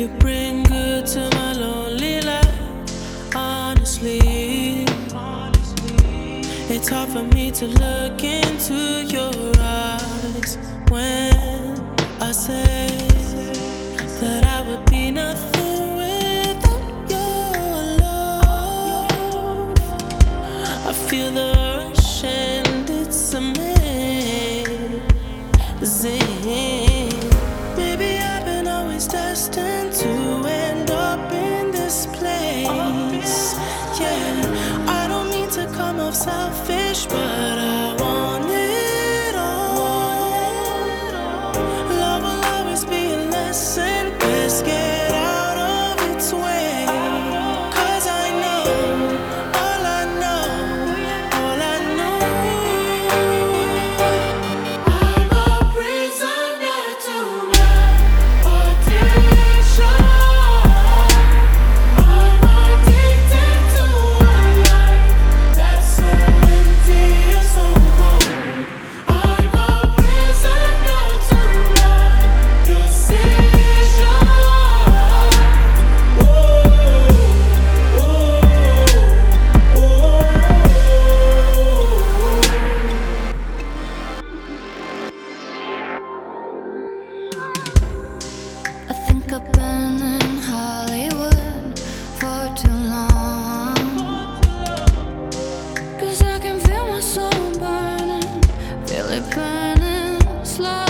You bring good to my lonely life, honestly. It's hard for me to look into your eyes when I say that I would be nothing without your love. I feel the of selfish, but I've been in Hollywood for too long. Cause I can feel my soul burning, feel it burning slow.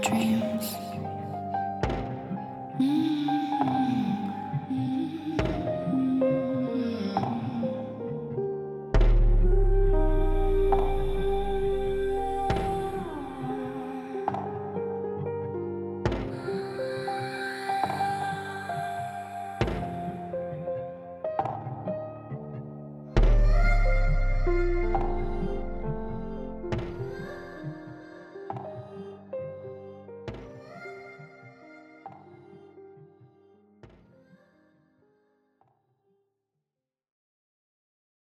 dream.